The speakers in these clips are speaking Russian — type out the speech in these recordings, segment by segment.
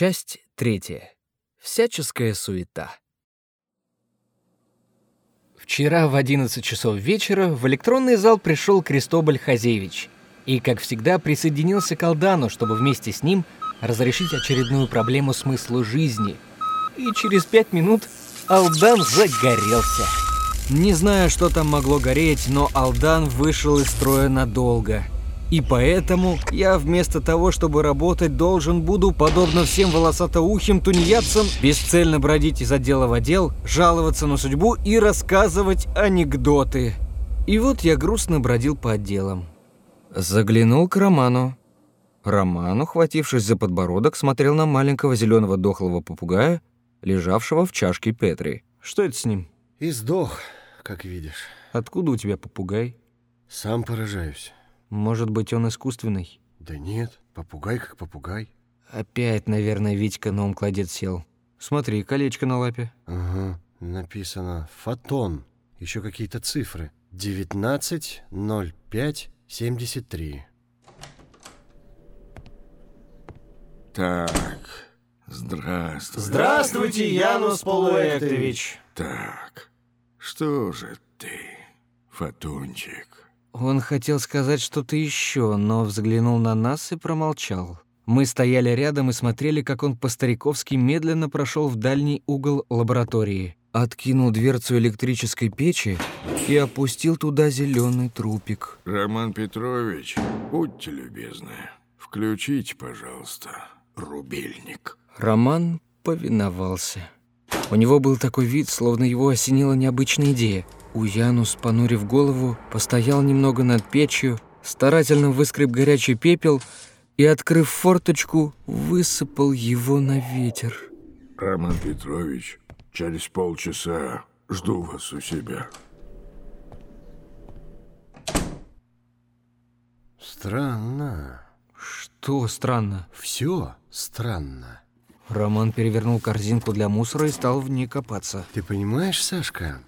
Часть третья. Всяческая суета. Вчера в 11 часов вечера в электронный зал пришел Крестоболь Хазевич и, как всегда, присоединился к Алдану, чтобы вместе с ним разрешить очередную проблему смысла жизни. И через пять минут Алдан загорелся. Не знаю, что там могло гореть, но Алдан вышел из строя надолго. И поэтому я вместо того, чтобы работать, должен буду, подобно всем волосатоухим тунеядцам, бесцельно бродить из отдела в отдел, жаловаться на судьбу и рассказывать анекдоты. И вот я грустно бродил по отделам. Заглянул к Роману. Роман, ухватившись за подбородок, смотрел на маленького зеленого дохлого попугая, лежавшего в чашке Петри. Что это с ним? И сдох, как видишь. Откуда у тебя попугай? Сам поражаюсь. Может быть, он искусственный? Да нет, попугай как попугай. Опять, наверное, Витька на ум-кладет сел. Смотри, колечко на лапе. Ага, написано «Фотон». Еще какие-то цифры. 19.05.73. Так, здравствуй. Здравствуйте, Янус Полуэктович. Так, что же ты, Фотончик? Он хотел сказать что-то еще, но взглянул на нас и промолчал. Мы стояли рядом и смотрели, как он по-стариковски медленно прошел в дальний угол лаборатории, откинул дверцу электрической печи и опустил туда зеленый трупик. Роман Петрович, будьте любезны, включите, пожалуйста, рубильник. Роман повиновался. У него был такой вид, словно его осенила необычная идея. Уянус, понурив голову, постоял немного над печью, старательно выскреб горячий пепел и, открыв форточку, высыпал его на ветер. Роман Петрович, через полчаса жду вас у себя. Странно. Что странно? Все странно. Роман перевернул корзинку для мусора и стал в ней копаться. Ты понимаешь, Сашка,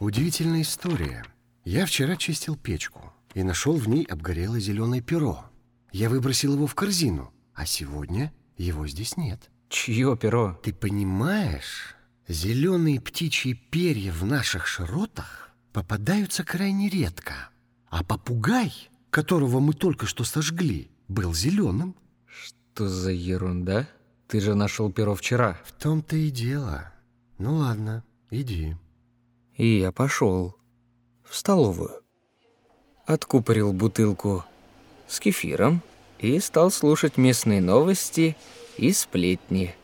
удивительная история. Я вчера чистил печку и нашел в ней обгорелое зеленое перо. Я выбросил его в корзину, а сегодня его здесь нет. Чье перо? Ты понимаешь, зеленые птичьи перья в наших широтах попадаются крайне редко. А попугай, которого мы только что сожгли, был зеленым. Что за ерунда? Ты же нашел перо вчера. В том-то и дело. Ну ладно, иди. И я пошел в столовую. Откупорил бутылку с кефиром и стал слушать местные новости и сплетни.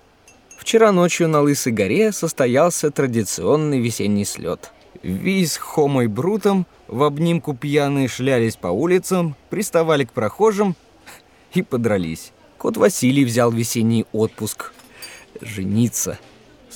Вчера ночью на Лысой горе состоялся традиционный весенний слет. Виз хомой брутом в обнимку пьяные шлялись по улицам, приставали к прохожим и подрались. Кот Василий взял весенний отпуск. Жениться.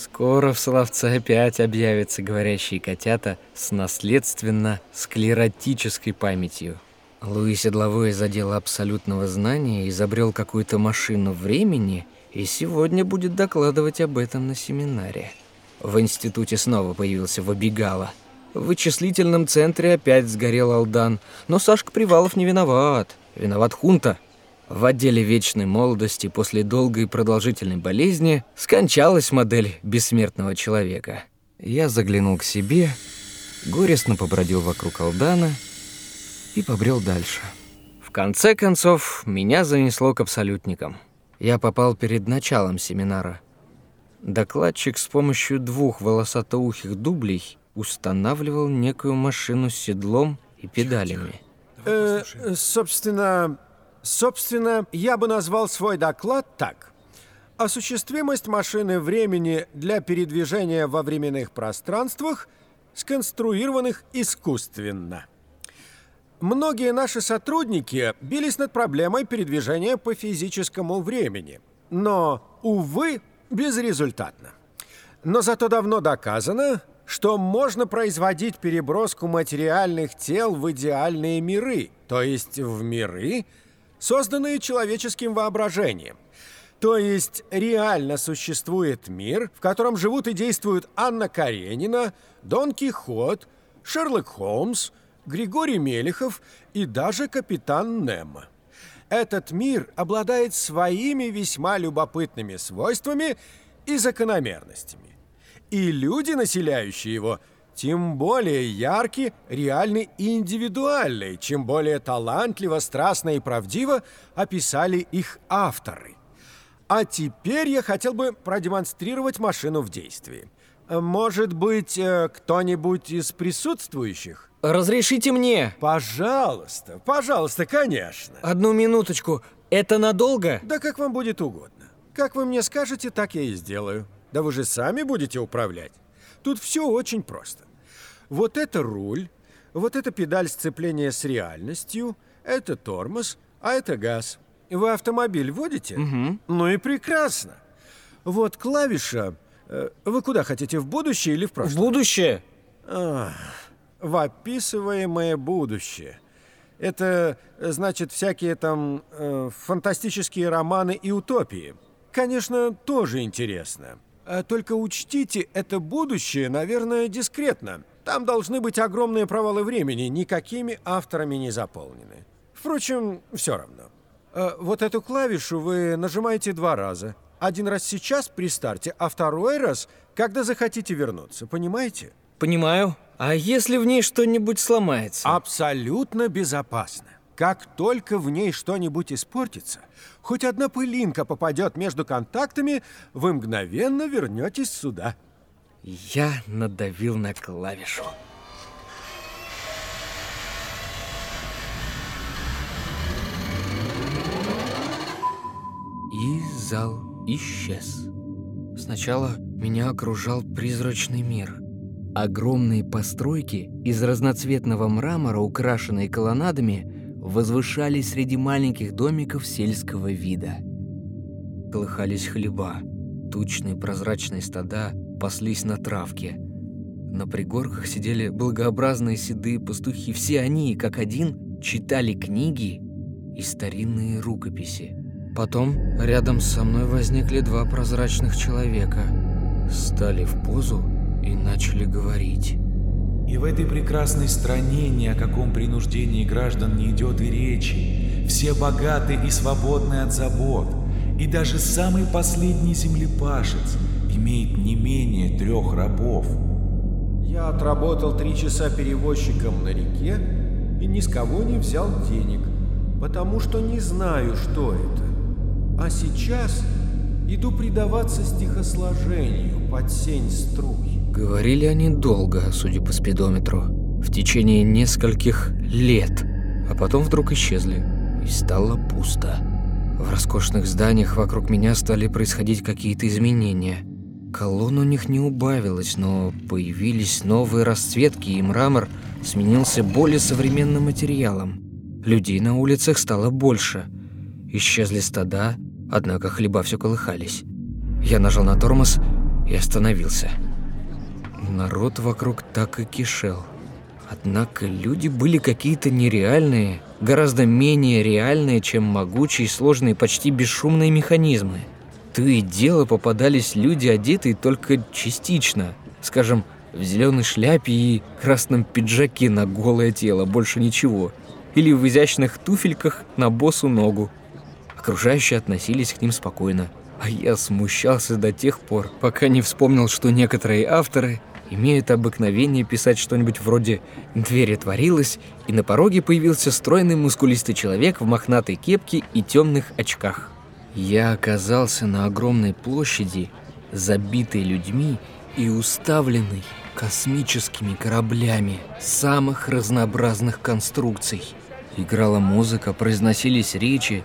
Скоро в Соловце опять объявятся говорящие котята с наследственно-склеротической памятью. Луи Седловой из отдела абсолютного знания изобрел какую-то машину времени и сегодня будет докладывать об этом на семинаре. В институте снова появился Вабигала. В вычислительном центре опять сгорел Алдан, но Сашка Привалов не виноват. Виноват Хунта. В отделе вечной молодости после долгой и продолжительной болезни скончалась модель бессмертного человека. Я заглянул к себе, горестно побродил вокруг Алдана и побрел дальше. В конце концов, меня занесло к абсолютникам. Я попал перед началом семинара. Докладчик с помощью двух волосатоухих дублей устанавливал некую машину с седлом и педалями. Э, собственно, собственно, я бы назвал свой доклад так. Осуществимость машины времени для передвижения во временных пространствах, сконструированных искусственно. Многие наши сотрудники бились над проблемой передвижения по физическому времени, но, увы, безрезультатно. Но зато давно доказано, что можно производить переброску материальных тел в идеальные миры, то есть в миры, созданные человеческим воображением. То есть реально существует мир, в котором живут и действуют Анна Каренина, Дон Кихот, Шерлок Холмс, Григорий Мелехов и даже капитан Немо. Этот мир обладает своими весьма любопытными свойствами и закономерностями. И люди, населяющие его, тем более яркие, реальны и индивидуальны, чем более талантливо, страстно и правдиво описали их авторы. А теперь я хотел бы продемонстрировать машину в действии. Может быть, э, кто-нибудь из присутствующих? Разрешите мне? Пожалуйста, пожалуйста, конечно. Одну минуточку. Это надолго? Да как вам будет угодно. Как вы мне скажете, так я и сделаю. Да вы же сами будете управлять. Тут все очень просто. Вот это руль, вот это педаль сцепления с реальностью, это тормоз, а это газ. Вы автомобиль водите? Угу. Ну и прекрасно. Вот клавиша. Э, Вы куда хотите, в будущее или в В прошлое? будущее? Ах, в описываемое будущее. Это, э, значит, всякие там э, фантастические романы и утопии. Конечно, тоже интересно. А Только учтите, это будущее, наверное, дискретно. Там должны быть огромные провалы времени, никакими авторами не заполнены. Впрочем, все равно. Э, Вот эту клавишу вы нажимаете два раза. Один раз сейчас при старте, а второй раз, когда захотите вернуться. Понимаете? Понимаю. А если в ней что-нибудь сломается? Абсолютно безопасно. Как только в ней что-нибудь испортится, хоть одна пылинка попадет между контактами, вы мгновенно вернетесь сюда. Я надавил на клавишу. И зал исчез. Сначала меня окружал призрачный мир. Огромные постройки из разноцветного мрамора, украшенные колоннадами, возвышались среди маленьких домиков сельского вида. Колыхались хлеба, тучные прозрачные стада паслись на травке. На пригорках сидели благообразные седые пастухи. Все они, как один, читали книги и старинные рукописи. Потом рядом со мной возникли два прозрачных человека. Стали в позу и начали говорить. И в этой прекрасной стране ни о каком принуждении граждан не идет и речи. Все богаты и свободны от забот. И даже самый последний землепашец имеет не менее трех рабов. Я отработал три часа перевозчиком на реке и ни с кого не взял денег, потому что не знаю, что это. А сейчас иду предаваться стихосложению под сень струй. Говорили они долго, судя по спидометру, в течение нескольких лет, а потом вдруг исчезли, и стало пусто. В роскошных зданиях вокруг меня стали происходить какие-то изменения. Колонн у них не убавилось, но появились новые расцветки, и мрамор сменился более современным материалом. Людей на улицах стало больше. Исчезли стада, однако хлеба все колыхались. Я нажал на тормоз и остановился. Народ вокруг так и кишел. Однако люди были какие-то нереальные, гораздо менее реальные, чем могучие, сложные, почти бесшумные механизмы. То и дело попадались люди, одетые только частично. Скажем, в зеленой шляпе и красном пиджаке на голое тело, больше ничего. Или в изящных туфельках на босу ногу. Окружающие относились к ним спокойно. А я смущался до тех пор, пока не вспомнил, что некоторые авторы имеют обыкновение писать что-нибудь вроде «Дверь отворилась», и на пороге появился стройный мускулистый человек в мохнатой кепке и темных очках. Я оказался на огромной площади, забитой людьми и уставленной космическими кораблями самых разнообразных конструкций. Играла музыка, произносились речи.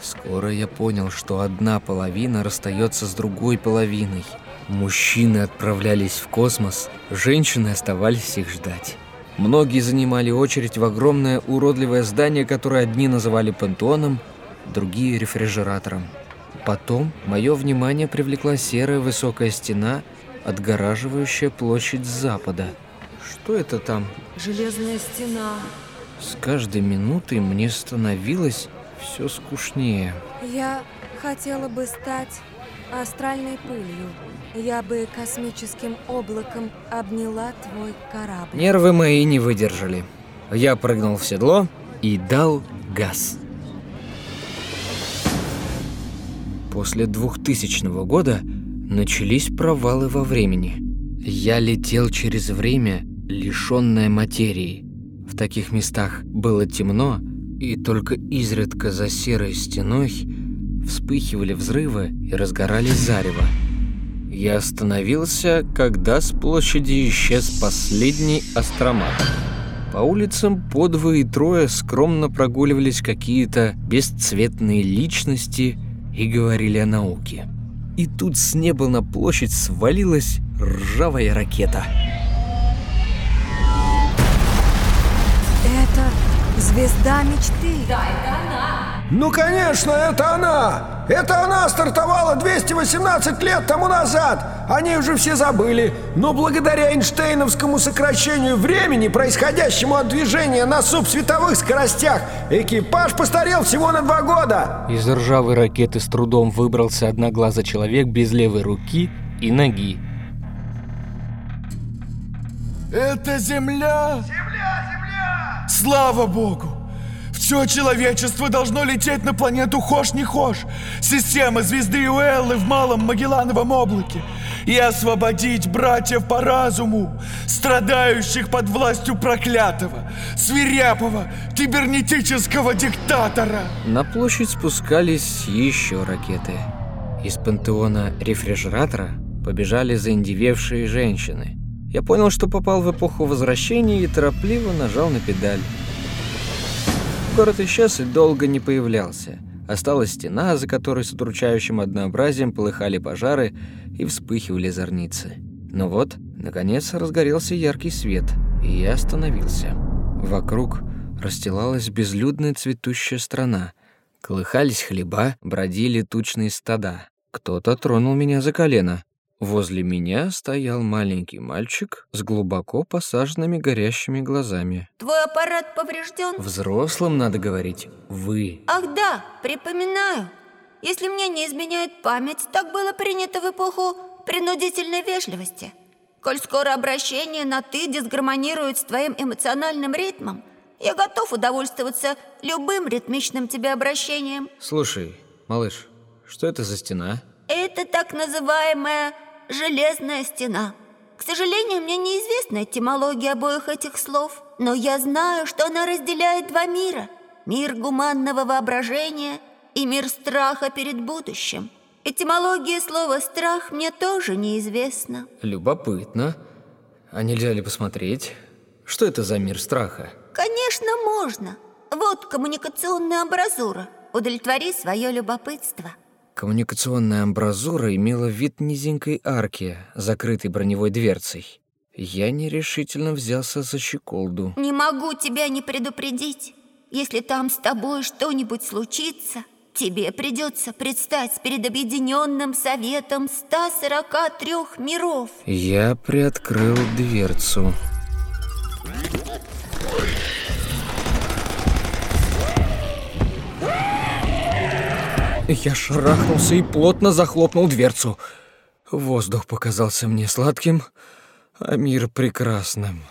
Скоро я понял, что одна половина расстается с другой половиной. Мужчины отправлялись в космос, женщины оставались их ждать. Многие занимали очередь в огромное уродливое здание, которое одни называли пантеоном, другие рефрижератором. Потом мое внимание привлекла серая высокая стена, отгораживающая площадь с запада. Что это там? Железная стена. С каждой минутой мне становилось все скучнее. Я хотела бы стать астральной пылью. Я бы космическим облаком обняла твой корабль. Нервы мои не выдержали. Я прыгнул в седло и дал газ. После 2000 года начались провалы во времени. Я летел через время, лишённое материи. В таких местах было темно, и только изредка за серой стеной вспыхивали взрывы и разгорались зарево. Я остановился, когда с площади исчез последний астромат. По улицам по двое и трое скромно прогуливались какие-то бесцветные личности и говорили о науке. И тут с неба на площадь свалилась ржавая ракета. Это звезда мечты. Ну, конечно, это она! Это она стартовала 218 лет тому назад! Они уже все забыли. Но благодаря Эйнштейновскому сокращению времени, происходящему от движения на субсветовых скоростях, экипаж постарел всего на два года! Из ржавой ракеты с трудом выбрался одноглазый человек без левой руки и ноги. Это Земля! Земля, Земля! Слава Богу! Все человечество должно лететь на планету Хош-не Хош, система звезды Уэллы в Малом Магеллановом облаке, и освободить братьев по разуму, страдающих под властью проклятого, свирепого, кибернетического диктатора. На площадь спускались еще ракеты. Из пантеона рефрижератора побежали заиндевевшие женщины. Я понял, что попал в эпоху возвращения и торопливо нажал на педаль. Город исчез и долго не появлялся. Осталась стена, за которой с удручающим однообразием полыхали пожары и вспыхивали зорницы. Но вот, наконец, разгорелся яркий свет, и я остановился. Вокруг расстилалась безлюдная цветущая страна. Колыхались хлеба, бродили тучные стада. Кто-то тронул меня за колено. Возле меня стоял маленький мальчик с глубоко посаженными горящими глазами. Твой аппарат поврежден? Взрослым надо говорить «вы». Ах да, припоминаю. Если мне не изменяет память, так было принято в эпоху принудительной вежливости. Коль скоро обращение на «ты» дисгармонирует с твоим эмоциональным ритмом, я готов удовольствоваться любым ритмичным тебе обращением. Слушай, малыш, что это за стена? Это так называемая «железная стена». К сожалению, мне неизвестна этимология обоих этих слов, но я знаю, что она разделяет два мира. Мир гуманного воображения и мир страха перед будущим. Этимология слова «страх» мне тоже неизвестна. Любопытно. А нельзя ли посмотреть? Что это за мир страха? Конечно, можно. Вот коммуникационная амбразура. Удовлетвори свое любопытство. Коммуникационная амбразура имела вид низенькой арки, закрытой броневой дверцей. Я нерешительно взялся за щеколду. Не могу тебя не предупредить. Если там с тобой что-нибудь случится, тебе придется предстать перед Объединенным Советом 143 миров. Я приоткрыл дверцу. Я шарахнулся и плотно захлопнул дверцу. Воздух показался мне сладким, а мир прекрасным.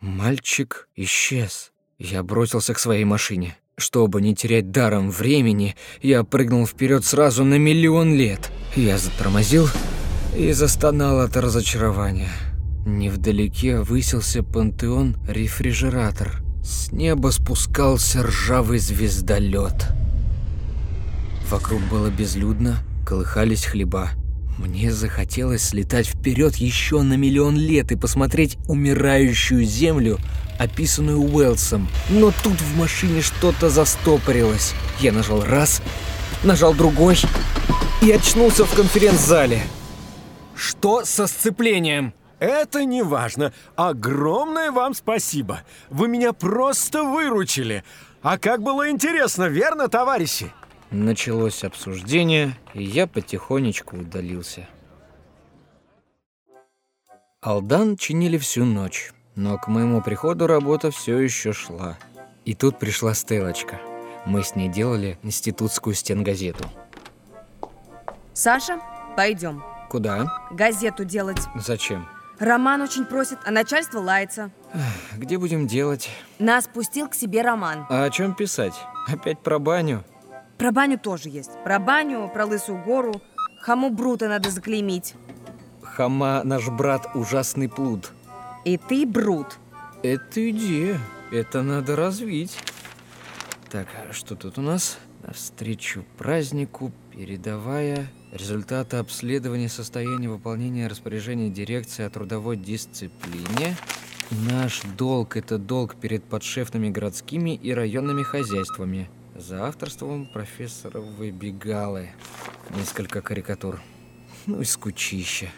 Мальчик исчез. Я бросился к своей машине. Чтобы не терять даром времени, я прыгнул вперед сразу на миллион лет. Я затормозил и застонал от разочарования. Невдалеке высился пантеон-рефрижератор. С неба спускался ржавый звездолет. Вокруг было безлюдно, колыхались хлеба. Мне захотелось слетать вперед еще на миллион лет и посмотреть умирающую землю, описанную Уэлсом. Но тут в машине что-то застопорилось. Я нажал раз, нажал другой и очнулся в конференц-зале. Что со сцеплением? Это не важно. Огромное вам спасибо. Вы меня просто выручили. А как было интересно, верно, товарищи? Началось обсуждение, и я потихонечку удалился. Алдан чинили всю ночь, но к моему приходу работа все еще шла. И тут пришла Стелочка. Мы с ней делали институтскую стенгазету. Саша, пойдем. Куда? Газету делать. Зачем? Роман очень просит, а начальство лается. Где будем делать? Нас пустил к себе Роман. А о чем писать? Опять про баню? Про баню тоже есть. Про баню, про лысую гору. Хаму Брута надо заклеймить. Хама наш брат ужасный плут. И ты Брут. Это идея. Это надо развить. Так, а что тут у нас? Навстречу празднику, передавая результаты обследования состояния выполнения распоряжения дирекции о трудовой дисциплине. Наш долг – это долг перед подшефными городскими и районными хозяйствами. За авторством профессора Выбегалы. Несколько карикатур. Ну и скучище.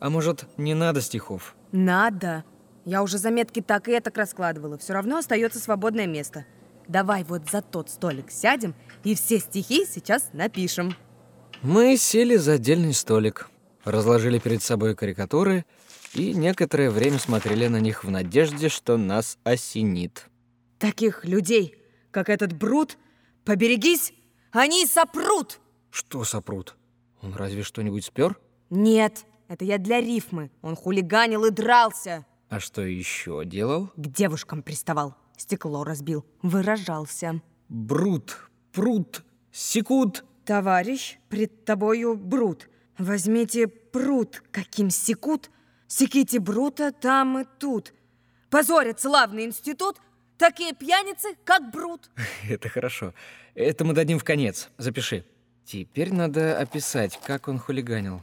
А может, не надо стихов? Надо. Я уже заметки так и так раскладывала. Все равно остается свободное место. Давай вот за тот столик сядем и все стихи сейчас напишем. Мы сели за отдельный столик, разложили перед собой карикатуры и некоторое время смотрели на них в надежде, что нас осенит. Таких людей, как этот Брут, поберегись, они сопрут. Что сопрут? Он разве что-нибудь спер? Нет, это я для рифмы. Он хулиганил и дрался. А что еще делал? К девушкам приставал. Стекло разбил. Выражался. Брут, прут, секут. Товарищ, пред тобою Брут. Возьмите пруд, каким секут. Секите Брута там и тут. Позорят славный институт такие пьяницы, как Брут. Это хорошо. Это мы дадим в конец. Запиши. Теперь надо описать, как он хулиганил.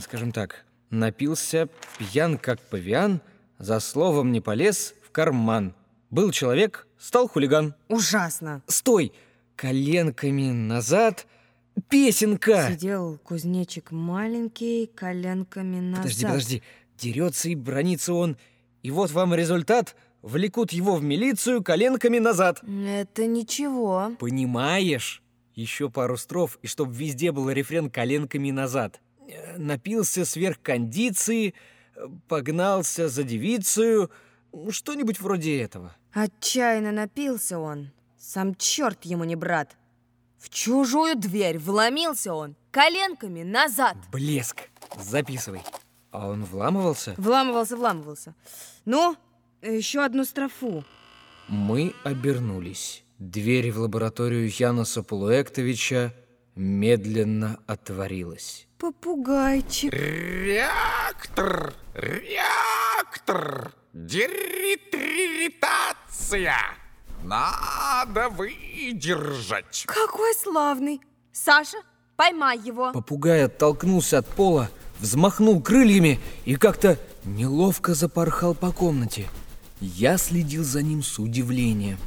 Скажем так, напился, пьян как павиан, за словом не полез в карман. Был человек, стал хулиган. Ужасно. Стой! Коленками назад. Песенка! Сидел кузнечик маленький, коленками назад. Подожди, подожди. Дерется и бронится он. И вот вам результат. Влекут его в милицию коленками назад. Это ничего. Понимаешь? Еще пару строф, и чтоб везде был рефрен коленками назад. Э, Напился сверх кондиции, погнался за девицею. Ну, Что-нибудь вроде этого. Отчаянно напился он. Сам черт ему не брат. В чужую дверь вломился он коленками назад. Блеск. Записывай. А он вламывался? Вламывался, вламывался. Ну, еще одну строфу. Мы обернулись. Дверь в лабораторию Яноса Полуэктовича медленно отворилась. Попугайчик. Реактор! Реактор! Деритритация! Надо выдержать. Какой славный. Саша, поймай его. Попугай оттолкнулся от пола, взмахнул крыльями и как-то неловко запорхал по комнате. Я следил за ним с удивлением.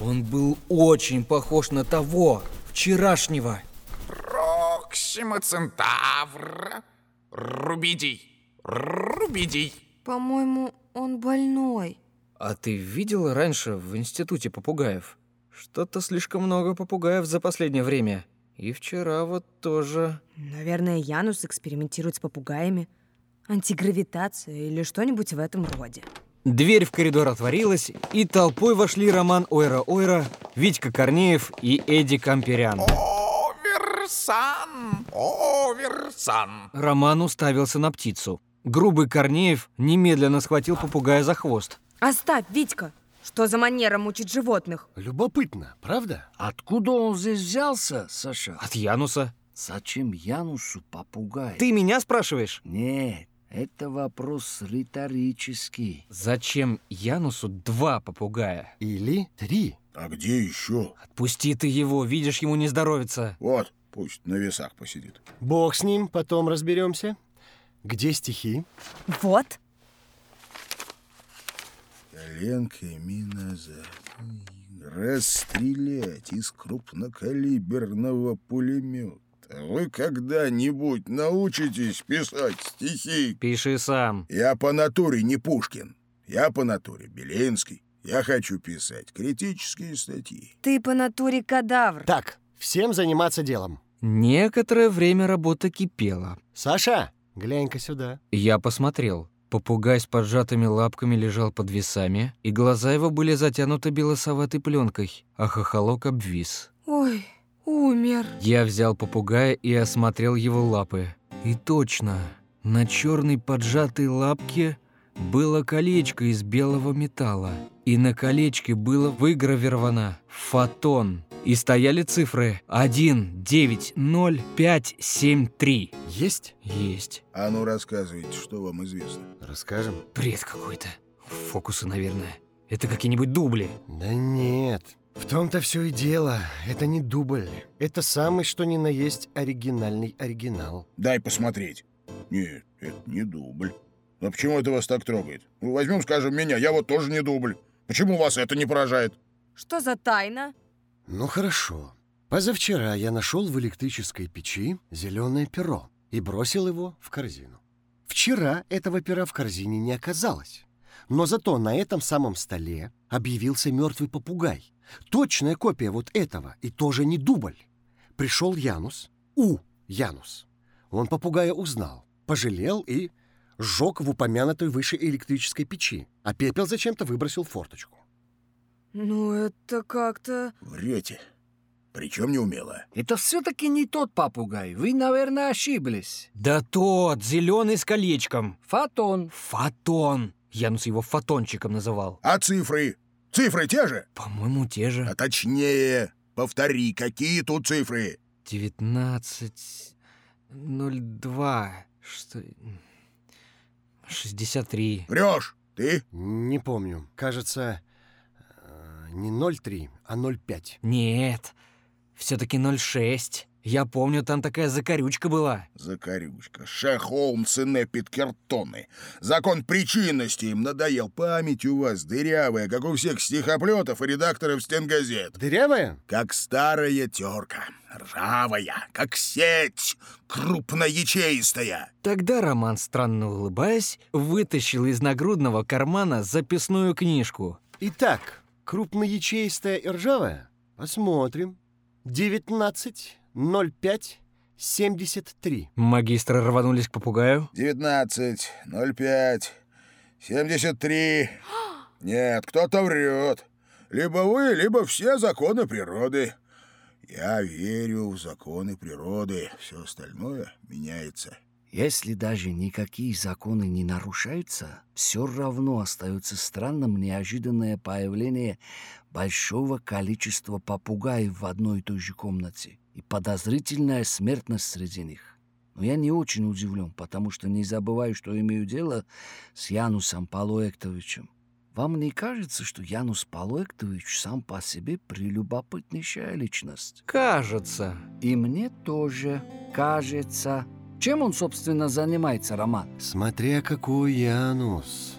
Он был очень похож на того, вчерашнего. Проксима Центавра. Рубидий. Рубидий. По-моему, он больной. А ты видела раньше в институте попугаев? Что-то слишком много попугаев за последнее время. И вчера вот тоже. Наверное, Янус экспериментирует с попугаями. Антигравитация или что-нибудь в этом роде. Дверь в коридор отворилась, и толпой вошли Роман Ойра-Ойра, Витька Корнеев и Эдди Камперян. Оверсан. Оверсан. Роман уставился на птицу. Грубый Корнеев немедленно схватил попугая за хвост. Оставь, Витька. Что за манера мучить животных? Любопытно, правда? Откуда он здесь взялся, Саша? От Януса. Зачем Янусу попугай? Ты меня спрашиваешь? Нет, это вопрос риторический. Зачем Янусу два попугая? Или три. А где еще? Отпусти ты его, видишь, ему не здоровится. Вот, пусть на весах посидит. Бог с ним, потом разберемся. Где стихи? Вот. Коленками назад. Расстрелять из крупнокалиберного пулемета. Вы когда-нибудь научитесь писать стихи? Пиши сам. Я по натуре не Пушкин. Я по натуре Белинский. Я хочу писать критические статьи. Ты по натуре кадавр. Так, всем заниматься делом. Некоторое время работа кипела. Саша, глянь-ка сюда. Я посмотрел. Попугай с поджатыми лапками лежал под весами, и глаза его были затянуты белосоватой пленкой, а хохолок обвис. Ой, умер. Я взял попугая и осмотрел его лапы. И точно, на черной поджатой лапке было колечко из белого металла. И на колечке было выгравировано «Фотон». и стояли цифры 1, 9, 0, 5, 7, 3. Есть? Есть. А ну рассказывайте, что вам известно. Расскажем? Бред какой-то. Фокусы, наверное. Это какие-нибудь дубли. Да нет. В том-то все и дело. Это не дубль. Это самый что ни на есть оригинальный оригинал. Дай посмотреть. Нет, это не дубль. Но почему это вас так трогает? Ну, возьмем, скажем, меня. Я вот тоже не дубль. Почему вас это не поражает? Что за тайна? Ну хорошо. Позавчера я нашел в электрической печи зеленое перо и бросил его в корзину. Вчера этого пера в корзине не оказалось. Но зато на этом самом столе объявился мертвый попугай. Точная копия вот этого, и тоже не дубль. Пришел Янус, У. Янус. Он попугая узнал, пожалел и сжег в упомянутой выше электрической печи, а пепел зачем-то выбросил в форточку. Ну, это как-то... Врете. Причем не умело. Это все-таки не тот попугай. Вы, наверное, ошиблись. Да тот, зеленый с колечком. Фотон. Фотон. Янус его фотончиком называл. А цифры? Цифры те же? По-моему, те же. А точнее, повтори, какие тут цифры? 19... 02... Что... 63. Врешь. Ты? Не помню. Кажется, э, не 0,3, а 0,5. Нет, все-таки 06. Я помню, там такая закорючка была. Закорючка. Ше Холмс и не Питкертоны. Закон причинности им надоел. Память у вас дырявая, как у всех стихоплетов и редакторов стенгазет. Дырявая? Как старая терка. Ржавая, как сеть, крупноячеистая. Тогда Роман, странно улыбаясь, вытащил из нагрудного кармана записную книжку. Итак, крупноячеистая и ржавая? Посмотрим. 19, 05, 73. Магистры рванулись к попугаю. 19, 05, 73. Нет, кто-то врет. Либо вы, либо все законы природы. Я верю в законы природы. Все остальное меняется. Если даже никакие законы не нарушаются, все равно остается странным неожиданное появление большого количества попугаев в одной и той же комнате и подозрительная смертность среди них. Но я не очень удивлен, потому что не забываю, что имею дело с Янусом Полуэктовичем. Вам не кажется, что Янус Полуэктович сам по себе прелюбопытнейшая личность? Кажется. И мне тоже кажется. Чем он, собственно, занимается, Роман? Смотря какой Янус.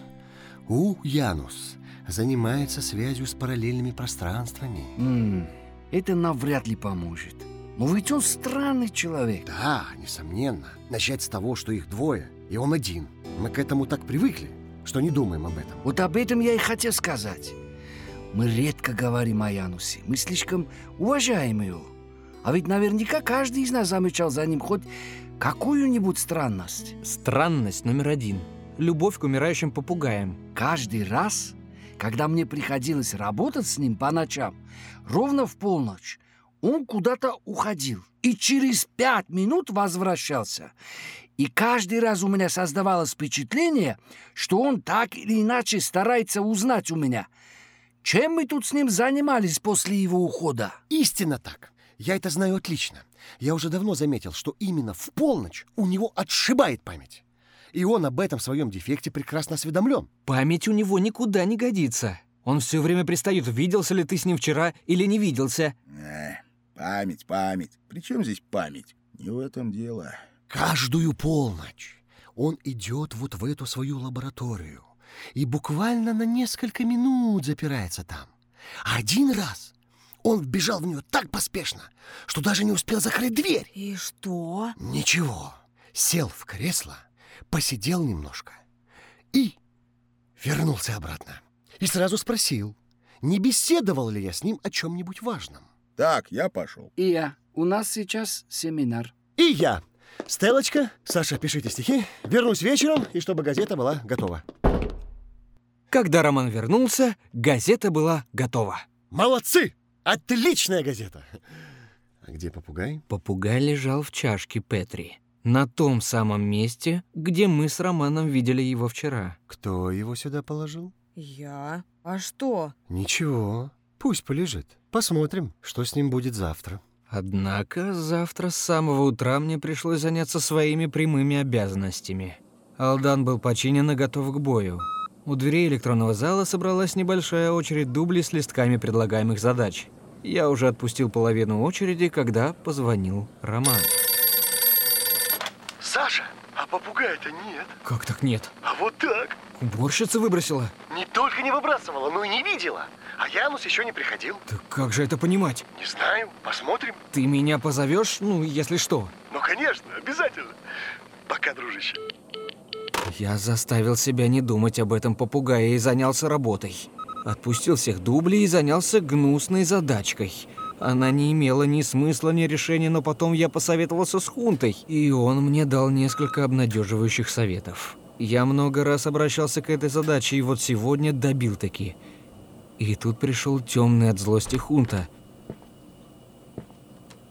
У Янус занимается связью с параллельными пространствами. М, это навряд ли поможет. Но ведь он странный человек. Да, несомненно. Начать с того, что их двое, и он один. Мы к этому так привыкли, что не думаем об этом. Вот об этом я и хотел сказать. Мы редко говорим о Янусе. Мы слишком уважаем его. А ведь наверняка каждый из нас замечал за ним хоть какую-нибудь странность. Странность номер один. Любовь к умирающим попугаям. Каждый раз, когда мне приходилось работать с ним по ночам, ровно в полночь, он куда-то уходил и через пять минут возвращался. И каждый раз у меня создавалось впечатление, что он так или иначе старается узнать у меня, чем мы тут с ним занимались после его ухода. Истинно так. Я это знаю отлично. Я уже давно заметил, что именно в полночь у него отшибает память. И он об этом своем дефекте прекрасно осведомлен. Память у него никуда не годится. Он все время пристает, виделся ли ты с ним вчера или не виделся. Память, память. При чем здесь память? Не в этом дело. Каждую полночь он идет вот в эту свою лабораторию и буквально на несколько минут запирается там. Один раз он вбежал в нее так поспешно, что даже не успел закрыть дверь. И что? Ничего. Сел в кресло, посидел немножко и вернулся обратно. И сразу спросил, не беседовал ли я с ним о чем-нибудь важном. Так, я пошел. И я. У нас сейчас семинар. И я. Стелочка, Саша, пишите стихи. Вернусь вечером, и чтобы газета была готова. Когда Роман вернулся, газета была готова. Молодцы! Отличная газета! А где попугай? Попугай лежал в чашке Петри. На том самом месте, где мы с Романом видели его вчера. Кто его сюда положил? Я? А что? Ничего. Пусть полежит. Посмотрим, что с ним будет завтра. Однако завтра с самого утра мне пришлось заняться своими прямыми обязанностями. Алдан был починен и готов к бою. У дверей электронного зала собралась небольшая очередь дублей с листками предлагаемых задач. Я уже отпустил половину очереди, когда позвонил Роман. Попугая-то нет. Как так нет? А вот так. Уборщица выбросила? Не только не выбрасывала, но и не видела. А Янус еще не приходил. Так как же это понимать? Не знаю, посмотрим. Ты меня позовешь, ну, если что? Ну, конечно, обязательно. Пока, дружище. Я заставил себя не думать об этом попугае и занялся работой. Отпустил всех дублей и занялся гнусной задачкой. Она не имела ни смысла, ни решения, но потом я посоветовался с Хунтой, и он мне дал несколько обнадеживающих советов. Я много раз обращался к этой задаче, и вот сегодня добил таки. И тут пришел темный от злости Хунта.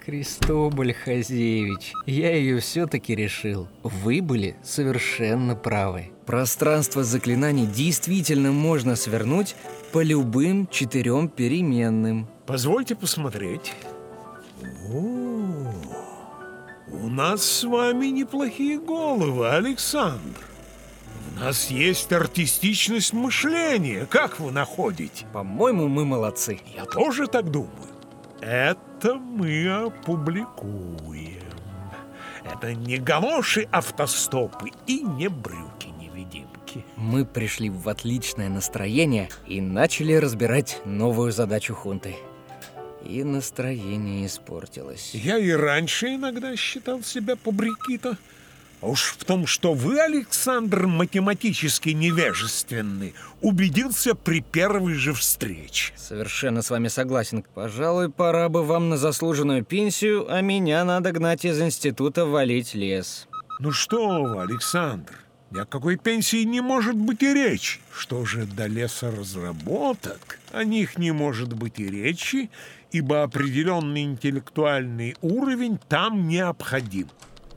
Кристоболь Хазевич, я ее все-таки решил. Вы были совершенно правы. Пространство заклинаний действительно можно свернуть по любым четырем переменным. Позвольте посмотреть. О, у нас с вами неплохие головы, Александр. У нас есть артистичность мышления. Как вы находите? По-моему, мы молодцы. Я тоже так думаю. Это мы опубликуем. Это не галоши автостопы и не брюки-невидимки. Мы пришли в отличное настроение и начали разбирать новую задачу хунты. И настроение испортилось. Я и раньше иногда считал себя побрякито. А уж в том, что вы, Александр, математически невежественный, убедился при первой же встрече. Совершенно с вами согласен. Пожалуй, пора бы вам на заслуженную пенсию, а меня надо гнать из института валить лес. Ну что вы, Александр, ни о какой пенсии не может быть и речи. Что же до лесоразработок? О них не может быть и речи, ибо определенный интеллектуальный уровень там необходим.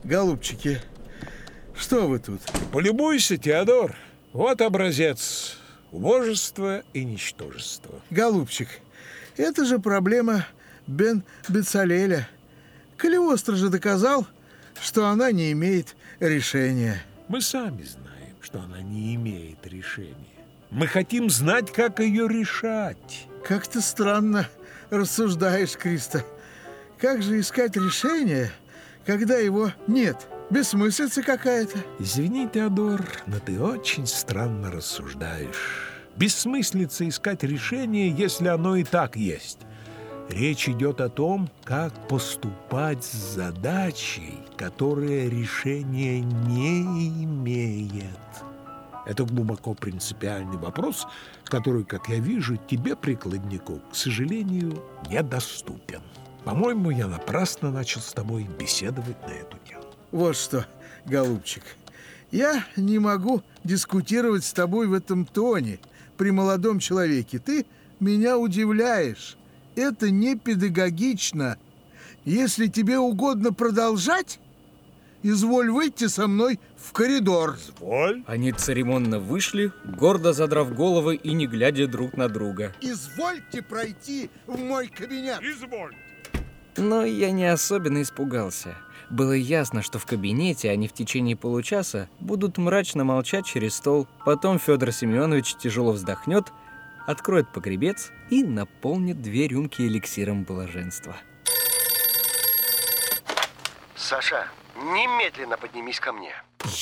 Голубчики, что вы тут? Полюбуйся, Теодор. Вот образец убожества и ничтожества. Голубчик, это же проблема Бен Бецалеля. Калиостро же доказал, что она не имеет решения. Мы сами знаем, что она не имеет решения. Мы хотим знать, как ее решать. Как ты странно рассуждаешь, Криста. Как же искать решение, когда его нет? Бессмыслица какая-то. Извини, Теодор, но ты очень странно рассуждаешь. Бессмыслица искать решение, если оно и так есть. Речь идет о том, как поступать с задачей, которая решения не имеет. Это глубоко принципиальный вопрос, который, как я вижу, тебе, прикладнику, к сожалению, недоступен. По-моему, я напрасно начал с тобой беседовать на эту тему. Вот что, голубчик, я не могу дискутировать с тобой в этом тоне при молодом человеке. Ты меня удивляешь. Это не педагогично. Если тебе угодно продолжать, изволь выйти со мной в коридор. Изволь. Они церемонно вышли, гордо задрав головы и не глядя друг на друга. Извольте пройти в мой кабинет. Изволь. Но я не особенно испугался. Было ясно, что в кабинете они в течение получаса будут мрачно молчать через стол. Потом Федор Семенович тяжело вздохнет, откроет погребец и наполнит две рюмки эликсиром блаженства. Саша, немедленно поднимись ко мне.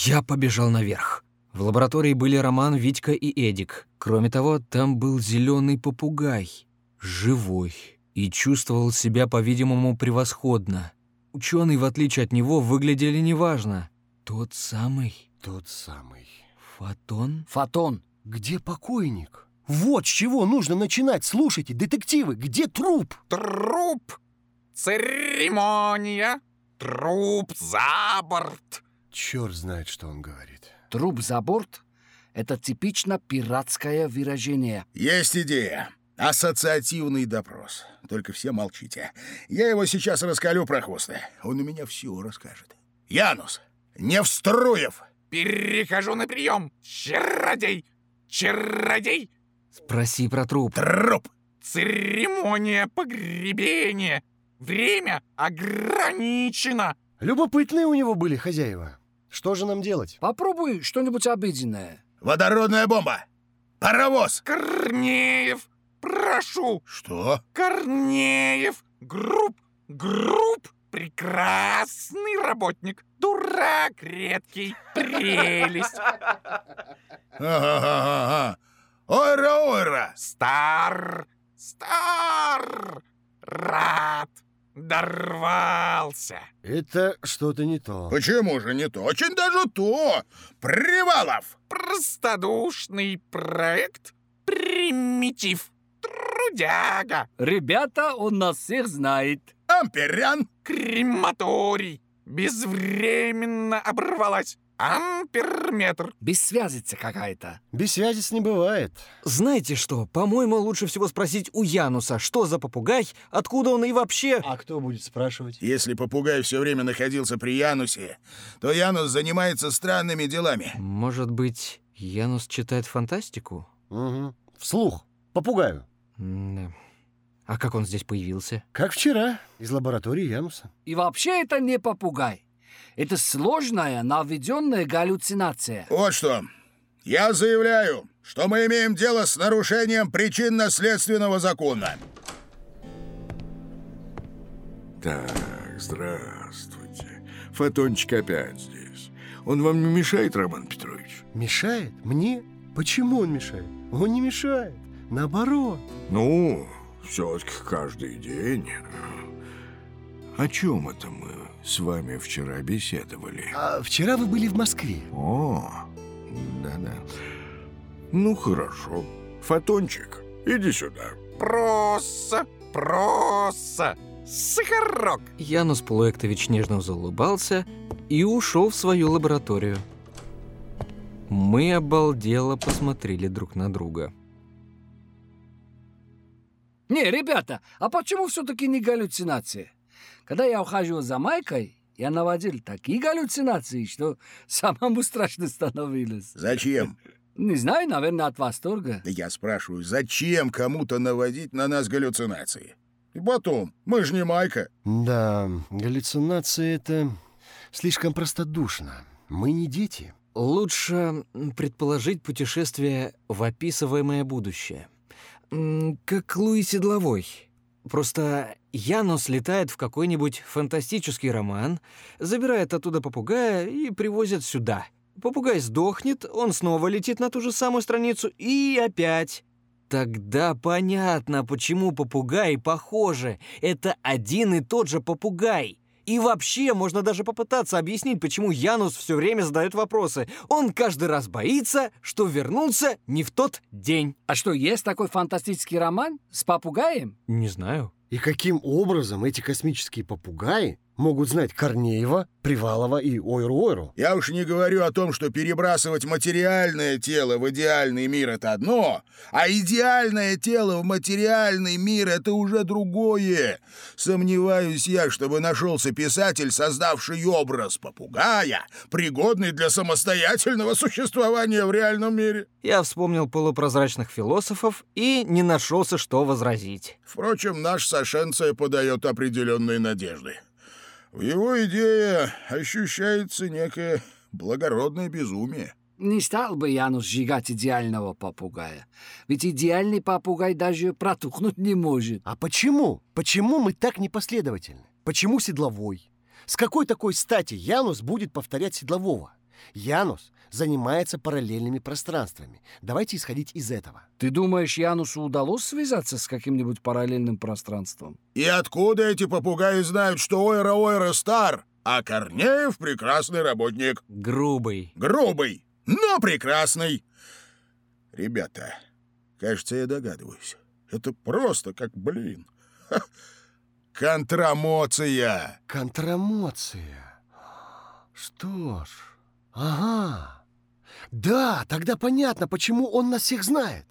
Я побежал наверх. В лаборатории были Роман, Витька и Эдик. Кроме того, там был зеленый попугай. Живой. И чувствовал себя, по-видимому, превосходно. Ученые, в отличие от него, выглядели неважно. Тот самый... Тот самый. Фотон? Фотон. Где покойник? Вот с чего нужно начинать. Слушайте, детективы, где труп? Труп! Церемония! Труп за борт! Черт знает, что он говорит. Труп за борт — это типично пиратское выражение. Есть идея. Ассоциативный допрос. Только все молчите. Я его сейчас раскалю про хвоста. Он у меня все расскажет. Янус! Невструев! Перехожу на прием! Чародей! Чародей! Спроси про труп. Труп! Церемония погребения. Время ограничено. Любопытные у него были хозяева. Что же нам делать? Попробуй что-нибудь обыденное. Водородная бомба. Паровоз. Корнеев, прошу. Что? Корнеев, групп, групп. Прекрасный работник. Дурак редкий. Прелесть. Ага-ага-ага. Ойра-ойра. Стар, стар. Рад. Дорвался. Это что-то не то. Почему же не то? Очень даже то. Привалов. Простодушный проект. Примитив. Трудяга. Ребята, он нас всех знает. Амперян. Крематорий. Безвременно оборвалась. Амперметр. Бессвязица какая-то. Бессвязиц не бывает. Знаете что, по-моему, лучше всего спросить у Януса, что за попугай, откуда он и вообще... А кто будет спрашивать? Если попугай все время находился при Янусе, то Янус занимается странными делами. Может быть, Янус читает фантастику? Угу. Вслух. Попугаю. Да. А как он здесь появился? Как вчера, из лаборатории Януса. И вообще это не попугай. Это сложная, наведенная галлюцинация. Вот что. Я заявляю, что мы имеем дело с нарушением причинно-следственного закона. Так, здравствуйте. Фотончик опять здесь. Он вам не мешает, Роман Петрович? Мешает? Мне? Почему он мешает? Он не мешает. Наоборот. Ну, все-таки каждый день. О чем это мы с вами вчера беседовали? А вчера вы были в Москве. О, да-да. Ну, хорошо. Фотончик, иди сюда. Проса, проса, сахарок. Янус Полуэктович нежно заулыбался и ушел в свою лабораторию. Мы обалдело посмотрели друг на друга. Не, ребята, а почему все-таки не галлюцинация? Когда я ухаживал за Майкой, я наводил такие галлюцинации, что самому страшно становилось. Зачем? Не знаю, наверное, от восторга. Да я спрашиваю, зачем кому-то наводить на нас галлюцинации? И потом, мы же не Майка. Да, галлюцинации — это слишком простодушно. Мы не дети. Лучше предположить путешествие в описываемое будущее. Как Луи Седловой. Просто Янус летает в какой-нибудь фантастический роман, забирает оттуда попугая и привозит сюда. Попугай сдохнет, он снова летит на ту же самую страницу и опять. Тогда понятно, почему попугаи похожи. Это один и тот же попугай. И вообще, можно даже попытаться объяснить, почему Янус все время задает вопросы. Он каждый раз боится, что вернулся не в тот день. А что, есть такой фантастический роман с попугаем? Не знаю. И каким образом эти космические попугаи могут знать Корнеева, Привалова и Ойру-Ойру? Я уж не говорю о том, что перебрасывать материальное тело в идеальный мир — это одно, а идеальное тело в материальный мир — это уже другое. Сомневаюсь я, чтобы нашелся писатель, создавший образ попугая, пригодный для самостоятельного существования в реальном мире. Я вспомнил полупрозрачных философов и не нашелся, что возразить. Впрочем, наш Сашенция подает определенные надежды. В его идее ощущается некое благородное безумие. Не стал бы Янус сжигать идеального попугая. Ведь идеальный попугай даже протухнуть не может. А почему? Почему мы так непоследовательны? Почему Седловой? С какой такой стати Янус будет повторять Седлового? Янус занимается параллельными пространствами. Давайте исходить из этого. Ты думаешь, Янусу удалось связаться с каким-нибудь параллельным пространством? И откуда эти попугаи знают, что Ойра-Ойра стар, а Корнеев прекрасный работник? Грубый. Грубый, но прекрасный. Ребята, кажется, я догадываюсь. Это просто как, блин, ха, контрамоция. Контрамоция. Что ж, ага. Да, тогда понятно, почему он нас всех знает.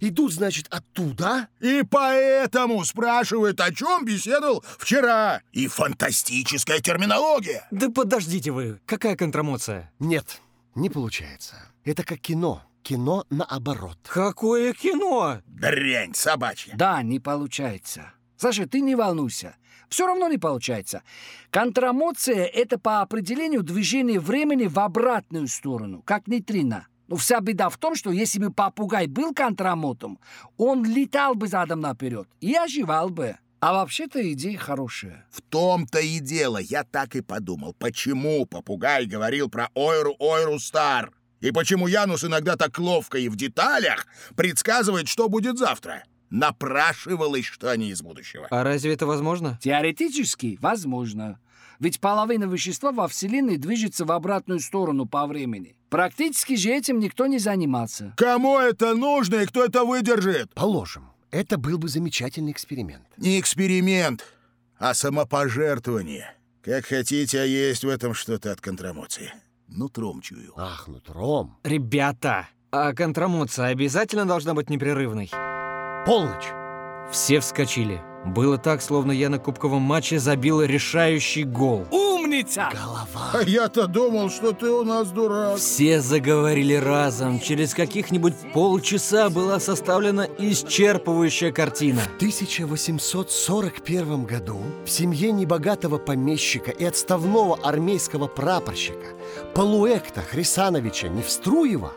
Идут, значит, оттуда? И поэтому спрашивают, о чем беседовал вчера. И фантастическая терминология. Да подождите вы, какая контрамоция? Нет, не получается. Это как кино. кино наоборот. Какое кино? Дрянь собачья. Да, не получается. Саша, ты не волнуйся. Все равно не получается. Контрамоция — это по определению движение времени в обратную сторону, как нейтрино. Но вся беда в том, что если бы попугай был контрамотом, он летал бы задом наперед и оживал бы. А вообще-то идея хорошая. В том-то и дело, я так и подумал, почему попугай говорил про Ойру Ойру Стар, и почему Янус иногда так ловко и в деталях предсказывает, что будет завтра. Напрашивалось, что они из будущего. А разве это возможно? Теоретически возможно. Ведь половина вещества во Вселенной движется в обратную сторону по времени. Практически же этим никто не занимался. Кому это нужно и кто это выдержит? Положим, это был бы замечательный эксперимент. Не эксперимент, а самопожертвование. Как хотите, а есть в этом что-то от контрамоции. Нутром чую. Ах, нутром. Ребята, а контрамоция обязательно должна быть непрерывной? Полночь. Все вскочили. Было так, словно я на кубковом матче забил решающий гол. Умница! Голова. А я-то думал, что ты у нас дурак. Все заговорили разом. Через каких-нибудь полчаса была составлена исчерпывающая картина. В 1841 году в семье небогатого помещика и отставного армейского прапорщика Полуэкта Хрисановича Невструева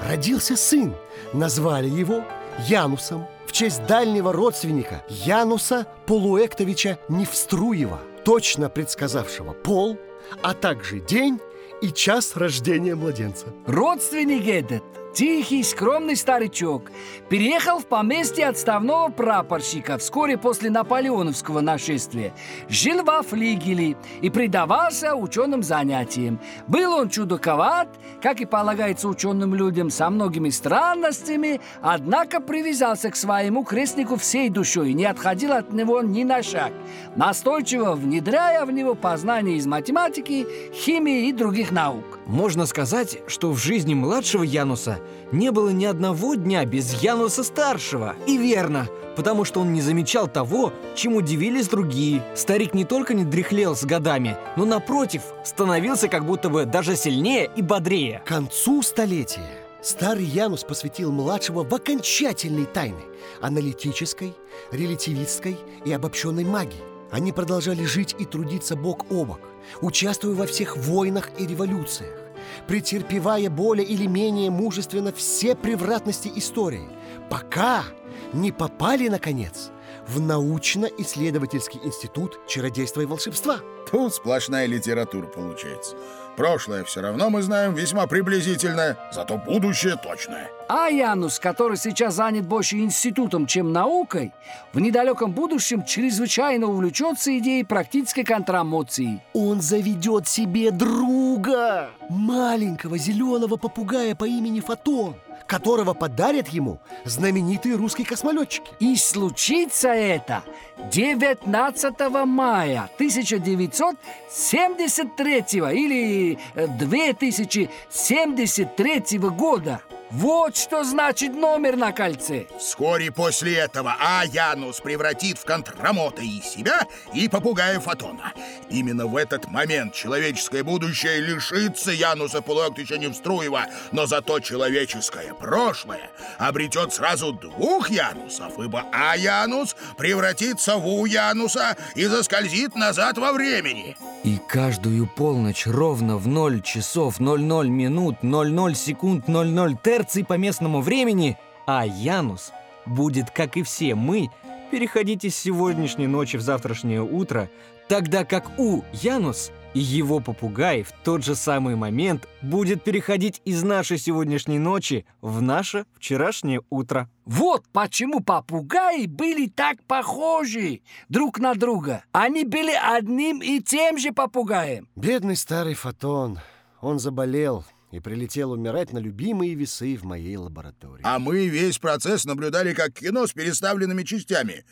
родился сын. Назвали его Янусом в честь дальнего родственника Януса Полуэктовича Невструева, точно предсказавшего пол, а также день и час рождения младенца. Родственник этот, тихий, скромный старичок, переехал в поместье отставного прапорщика вскоре после наполеоновского нашествия. Жил во флигеле и предавался ученым занятиям. Был он чудаковат, как и полагается ученым людям, со многими странностями, однако привязался к своему крестнику всей душой и не отходил от него ни на шаг, настойчиво внедряя в него познания из математики, химии и других наук. Можно сказать, что в жизни младшего Януса не было ни одного дня без Януса старшего. И верно, потому что он не замечал того, чему удивились другие. Старик не только не дряхлел с годами, но напротив, становился как будто бы даже сильнее и бодрее. К концу столетия старый Янус посвятил младшего в окончательные тайны аналитической, релятивистской и обобщенной магии. Они продолжали жить и трудиться бок о бок, участвуя во всех войнах и революциях, претерпевая более или менее мужественно все превратности истории, пока не попали, наконец, в научно-исследовательский институт чародейства и волшебства. Тут сплошная литература получается. Прошлое все равно мы знаем весьма приблизительно, зато будущее точное. А Янус, который сейчас занят больше институтом, чем наукой, в недалеком будущем чрезвычайно увлечется идеей практической контрамоции. Он заведет себе друга, маленького зеленого попугая по имени Фотон, которого подарят ему знаменитые русские космолетчики. И случится это 19 мая 1973 или э, 2073 года. Вот что значит номер на кольце. Вскоре после этого Аянус превратит в контрамота и себя, и попугая Фотона. Именно в этот момент человеческое будущее лишится Януса Полуэктыча Невструева, но зато человеческое прошлое обретет сразу двух Янусов, ибо Аянус превратится в У-Януса и заскользит назад во времени. И каждую полночь ровно в 0 часов 00 минут 00 секунд 00 терций по местному времени, а Янус будет, как и все мы, переходить из сегодняшней ночи в завтрашнее утро, тогда как У Янус и его попугай в тот же самый момент будет переходить из нашей сегодняшней ночи в наше вчерашнее утро. Вот почему попугаи были так похожи друг на друга. Они были одним и тем же попугаем. Бедный старый Фотон, он заболел и прилетел умирать на любимые весы в моей лаборатории. А мы весь процесс наблюдали как кино с переставленными частями.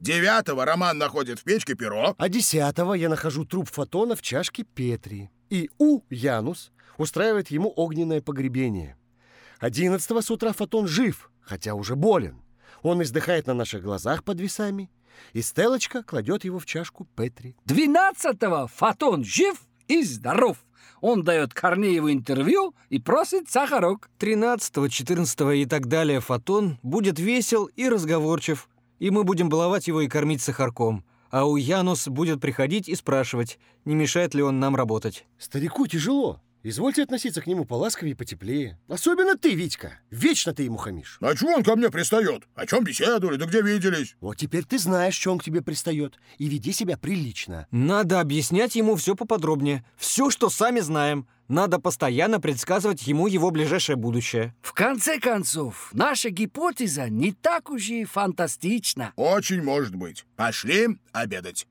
Девятого Роман находит в печке перо. А десятого я нахожу труп Фотона в чашке Петри. И У Янус устраивает ему огненное погребение. Одиннадцатого с утра Фотон жив, хотя уже болен. Он издыхает на наших глазах под весами, и Стелочка кладет его в чашку Петри. Двенадцатого Фотон жив и здоров. Он дает Корнееву интервью и просит сахарок. 13, 14 и так далее Фотон будет весел и разговорчив, и мы будем баловать его и кормить сахарком. А у Янус будет приходить и спрашивать, не мешает ли он нам работать. Старику тяжело. Извольте относиться к нему поласковее и потеплее. Особенно ты, Витька. Вечно ты ему хамишь. А чего он ко мне пристает? О чем беседовали? Да где виделись? Вот теперь ты знаешь, что он к тебе пристает. И веди себя прилично. Надо объяснять ему все поподробнее. Все, что сами знаем. Надо постоянно предсказывать ему его ближайшее будущее. В конце концов, наша гипотеза не так уж и фантастична. Очень может быть. Пошли обедать.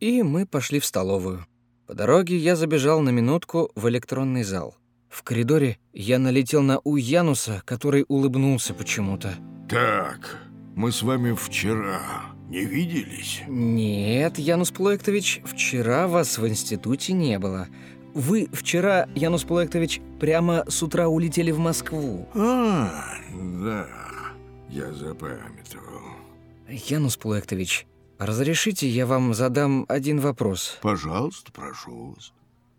И мы пошли в столовую. По дороге я забежал на минутку в электронный зал. В коридоре я налетел на Уянуса, который улыбнулся почему-то. Так, мы с вами вчера не виделись? Нет, Янус Плоектович, вчера вас в институте не было. Вы вчера, Янус Плоектович, прямо с утра улетели в Москву. А, да, я запамятовал. Янус Плоектович, разрешите я вам задам один вопрос? Пожалуйста, прошу вас.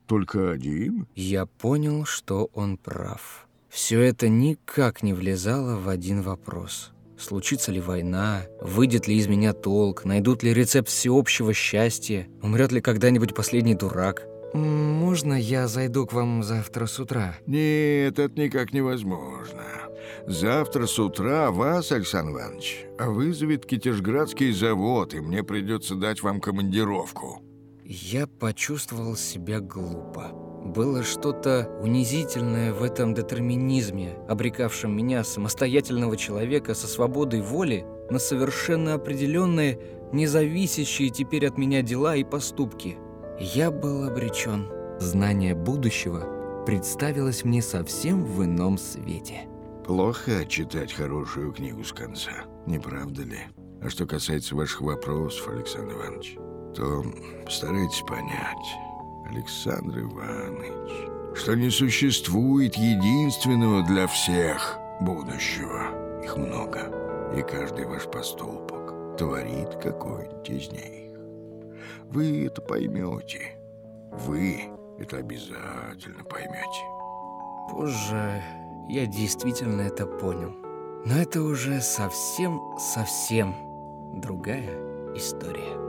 Только один? Я понял, что он прав. Все это никак не влезало в один вопрос. Случится ли война? Выйдет ли из меня толк? Найдут ли рецепт всеобщего счастья? Умрет ли когда-нибудь последний дурак? Можно я зайду к вам завтра с утра? Нет, это никак невозможно. Завтра с утра вас, Александр Иванович, вызовет Китежградский завод, и мне придется дать вам командировку. Я почувствовал себя глупо. Было что-то унизительное в этом детерминизме, обрекавшем меня, самостоятельного человека со свободой воли, на совершенно определенные, независящие теперь от меня дела и поступки. Я был обречен. Знание будущего представилось мне совсем в ином свете. Плохо читать хорошую книгу с конца, не правда ли? А что касается ваших вопросов, Александр Иванович, то старайтесь понять, Александр Иванович, что не существует единственного для всех будущего. Их много, и каждый ваш поступок творит какой-нибудь из них. Вы это поймете. Вы это обязательно поймете. Позже я действительно это понял. Но это уже совсем-совсем другая история.